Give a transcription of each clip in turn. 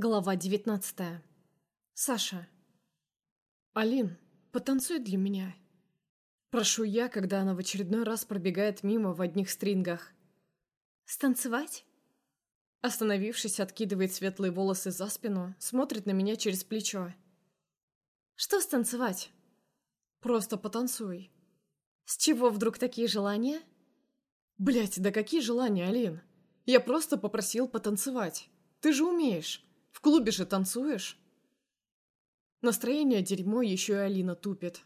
Глава 19. Саша. «Алин, потанцуй для меня». Прошу я, когда она в очередной раз пробегает мимо в одних стрингах. «Станцевать?» Остановившись, откидывает светлые волосы за спину, смотрит на меня через плечо. «Что станцевать?» «Просто потанцуй». «С чего вдруг такие желания?» Блять, да какие желания, Алин? Я просто попросил потанцевать. Ты же умеешь. В клубе же танцуешь. Настроение дерьмо, еще и Алина тупит.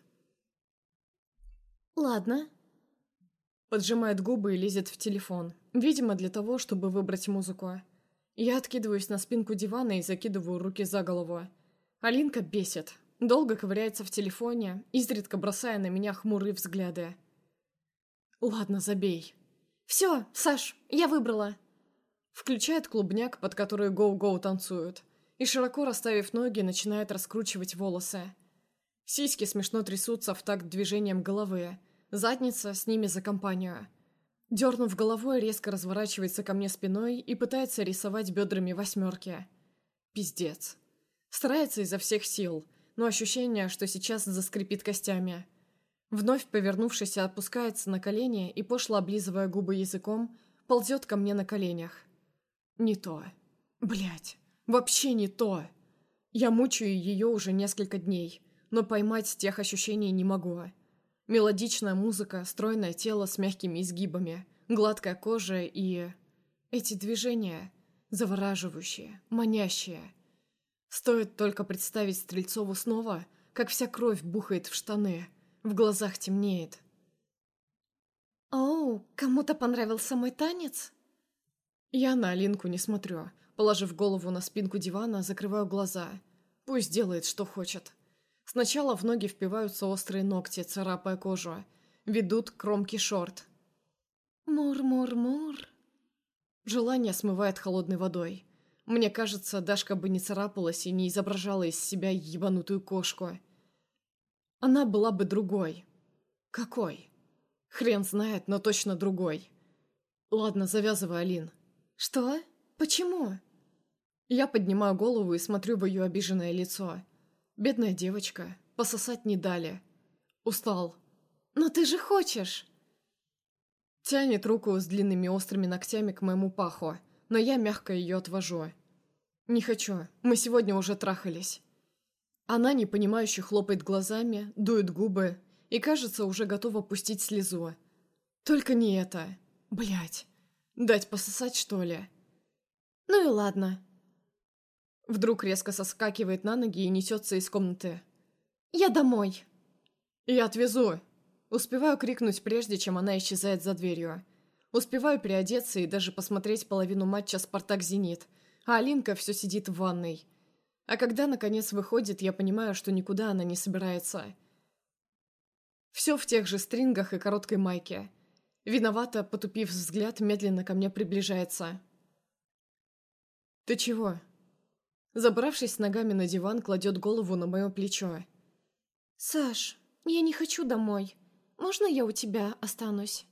«Ладно». Поджимает губы и лезет в телефон. Видимо, для того, чтобы выбрать музыку. Я откидываюсь на спинку дивана и закидываю руки за голову. Алинка бесит. Долго ковыряется в телефоне, изредка бросая на меня хмурые взгляды. «Ладно, забей». «Все, Саш, я выбрала». Включает клубняк, под который гоу-гоу танцуют, и, широко расставив ноги, начинает раскручивать волосы. Сиськи смешно трясутся в такт движением головы, задница с ними за компанию. Дернув головой, резко разворачивается ко мне спиной и пытается рисовать бедрами восьмерки. Пиздец. Старается изо всех сил, но ощущение, что сейчас заскрипит костями. Вновь повернувшись, опускается на колени и, пошло облизывая губы языком, ползет ко мне на коленях. Не то. Блять, вообще не то. Я мучаю ее уже несколько дней, но поймать тех ощущений не могу. Мелодичная музыка, стройное тело с мягкими изгибами, гладкая кожа и... Эти движения завораживающие, манящие. Стоит только представить Стрельцову снова, как вся кровь бухает в штаны, в глазах темнеет. «Оу, кому-то понравился мой танец?» Я на Алинку не смотрю. Положив голову на спинку дивана, закрываю глаза. Пусть делает, что хочет. Сначала в ноги впиваются острые ногти, царапая кожу. Ведут кромки шорт. «Мур-мур-мур». Желание смывает холодной водой. Мне кажется, Дашка бы не царапалась и не изображала из себя ебанутую кошку. Она была бы другой. Какой? Хрен знает, но точно другой. Ладно, завязывай, Алин. «Что? Почему?» Я поднимаю голову и смотрю в ее обиженное лицо. Бедная девочка. Пососать не дали. Устал. «Но ты же хочешь!» Тянет руку с длинными острыми ногтями к моему паху, но я мягко ее отвожу. «Не хочу. Мы сегодня уже трахались». Она, непонимающе, хлопает глазами, дует губы и, кажется, уже готова пустить слезу. Только не это. Блять. Дать пососать, что ли? Ну и ладно. Вдруг резко соскакивает на ноги и несется из комнаты. Я домой. Я отвезу. Успеваю крикнуть, прежде чем она исчезает за дверью. Успеваю переодеться и даже посмотреть половину матча «Спартак-Зенит», а Алинка все сидит в ванной. А когда, наконец, выходит, я понимаю, что никуда она не собирается. Все в тех же стрингах и короткой майке – Виновато, потупив взгляд, медленно ко мне приближается. «Ты чего?» Забравшись ногами на диван, кладет голову на мое плечо. «Саш, я не хочу домой. Можно я у тебя останусь?»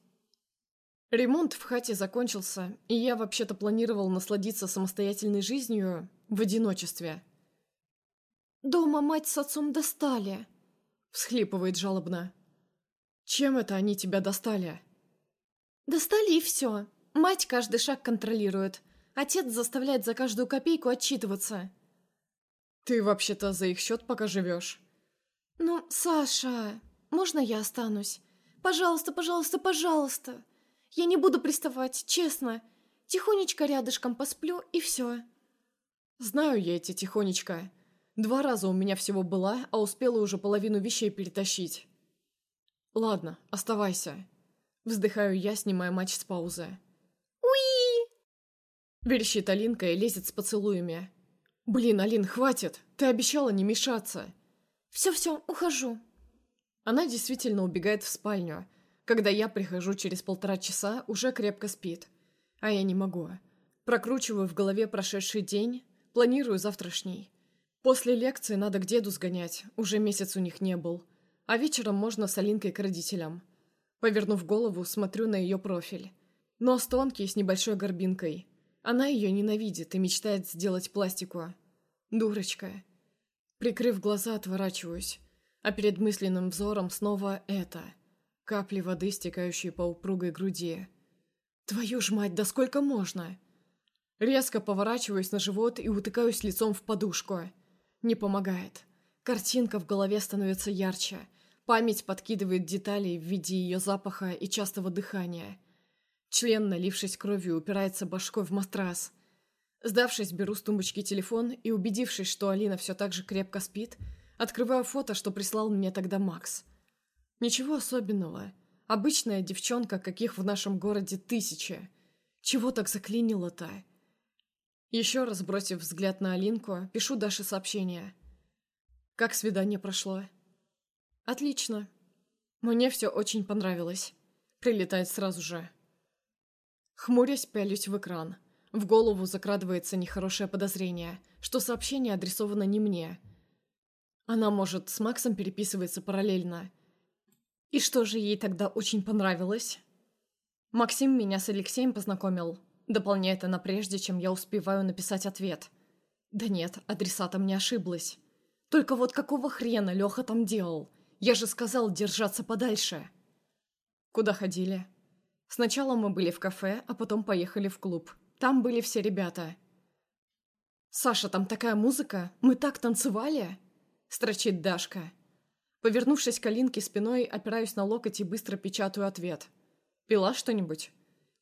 Ремонт в хате закончился, и я вообще-то планировал насладиться самостоятельной жизнью в одиночестве. «Дома мать с отцом достали», — всхлипывает жалобно. «Чем это они тебя достали?» Достали и все. Мать каждый шаг контролирует. Отец заставляет за каждую копейку отчитываться. Ты вообще-то за их счет пока живешь. Ну, Саша, можно я останусь? Пожалуйста, пожалуйста, пожалуйста. Я не буду приставать, честно. Тихонечко рядышком посплю и все. Знаю я эти тихонечко. Два раза у меня всего была, а успела уже половину вещей перетащить. Ладно, оставайся. Вздыхаю я, снимая матч с паузы. «Уи!» Верещит Алинка и лезет с поцелуями. «Блин, Алин, хватит! Ты обещала не мешаться!» «Все-все, ухожу!» Она действительно убегает в спальню. Когда я прихожу через полтора часа, уже крепко спит. А я не могу. Прокручиваю в голове прошедший день, планирую завтрашний. После лекции надо к деду сгонять, уже месяц у них не был. А вечером можно с Алинкой к родителям. Повернув голову, смотрю на ее профиль. Нос тонкий, с небольшой горбинкой. Она ее ненавидит и мечтает сделать пластику. Дурочка. Прикрыв глаза, отворачиваюсь, а перед мысленным взором снова это. Капли воды, стекающие по упругой груди. Твою ж мать, да сколько можно? Резко поворачиваюсь на живот и утыкаюсь лицом в подушку. Не помогает. Картинка в голове становится ярче. Память подкидывает детали в виде ее запаха и частого дыхания. Член, налившись кровью, упирается башкой в матрас. Сдавшись, беру с тумбочки телефон и, убедившись, что Алина все так же крепко спит, открываю фото, что прислал мне тогда Макс. Ничего особенного. Обычная девчонка, каких в нашем городе тысячи. Чего так заклинило-то? Еще раз бросив взгляд на Алинку, пишу Даше сообщение. Как свидание прошло? Отлично. Мне все очень понравилось. Прилетает сразу же. Хмурясь, пялюсь в экран. В голову закрадывается нехорошее подозрение, что сообщение адресовано не мне. Она, может, с Максом переписывается параллельно. И что же ей тогда очень понравилось? Максим меня с Алексеем познакомил. Дополняет она прежде, чем я успеваю написать ответ. Да нет, адресатом не ошиблась. Только вот какого хрена Леха там делал? Я же сказал держаться подальше. Куда ходили? Сначала мы были в кафе, а потом поехали в клуб. Там были все ребята. «Саша, там такая музыка! Мы так танцевали!» Строчит Дашка. Повернувшись к Алинке спиной, опираюсь на локоть и быстро печатаю ответ. «Пила что-нибудь?»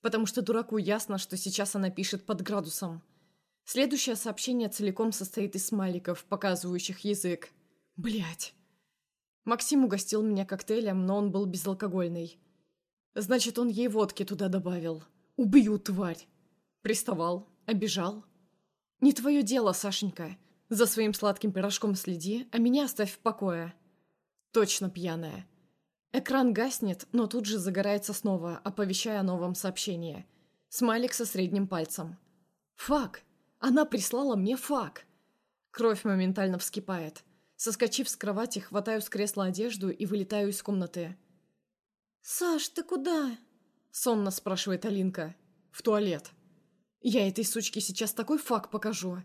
Потому что дураку ясно, что сейчас она пишет под градусом. Следующее сообщение целиком состоит из смайликов, показывающих язык. Блять. Максим угостил меня коктейлем, но он был безалкогольный. Значит, он ей водки туда добавил. Убью, тварь. Приставал, обижал. Не твое дело, Сашенька. За своим сладким пирожком следи, а меня оставь в покое. Точно пьяная. Экран гаснет, но тут же загорается снова, оповещая о новом сообщении. Смайлик со средним пальцем. «Фак! Она прислала мне фак!» Кровь моментально вскипает. Соскочив с кровати, хватаю с кресла одежду и вылетаю из комнаты. «Саш, ты куда?» Сонно спрашивает Алинка. «В туалет». «Я этой сучке сейчас такой фак покажу.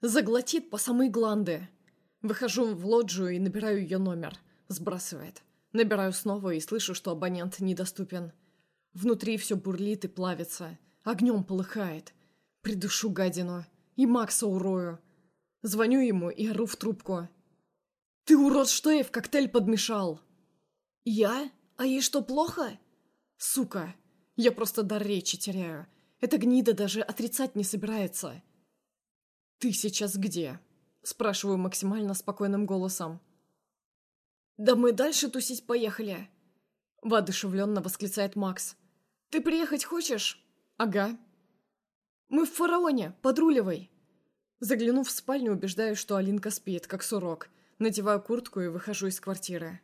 Заглотит по самой гланды». Выхожу в лоджию и набираю ее номер. Сбрасывает. Набираю снова и слышу, что абонент недоступен. Внутри все бурлит и плавится. Огнем полыхает. Придушу гадину. И Макса урою. Звоню ему и ору в трубку. «Ты, урод, что ей в коктейль подмешал?» «Я? А ей что, плохо?» «Сука! Я просто дар речи теряю. Эта гнида даже отрицать не собирается». «Ты сейчас где?» Спрашиваю максимально спокойным голосом. «Да мы дальше тусить поехали!» Воодушевленно восклицает Макс. «Ты приехать хочешь?» «Ага». «Мы в фараоне, подруливай!» Заглянув в спальню, убеждаюсь, что Алинка спит, как сурок. Надеваю куртку и выхожу из квартиры.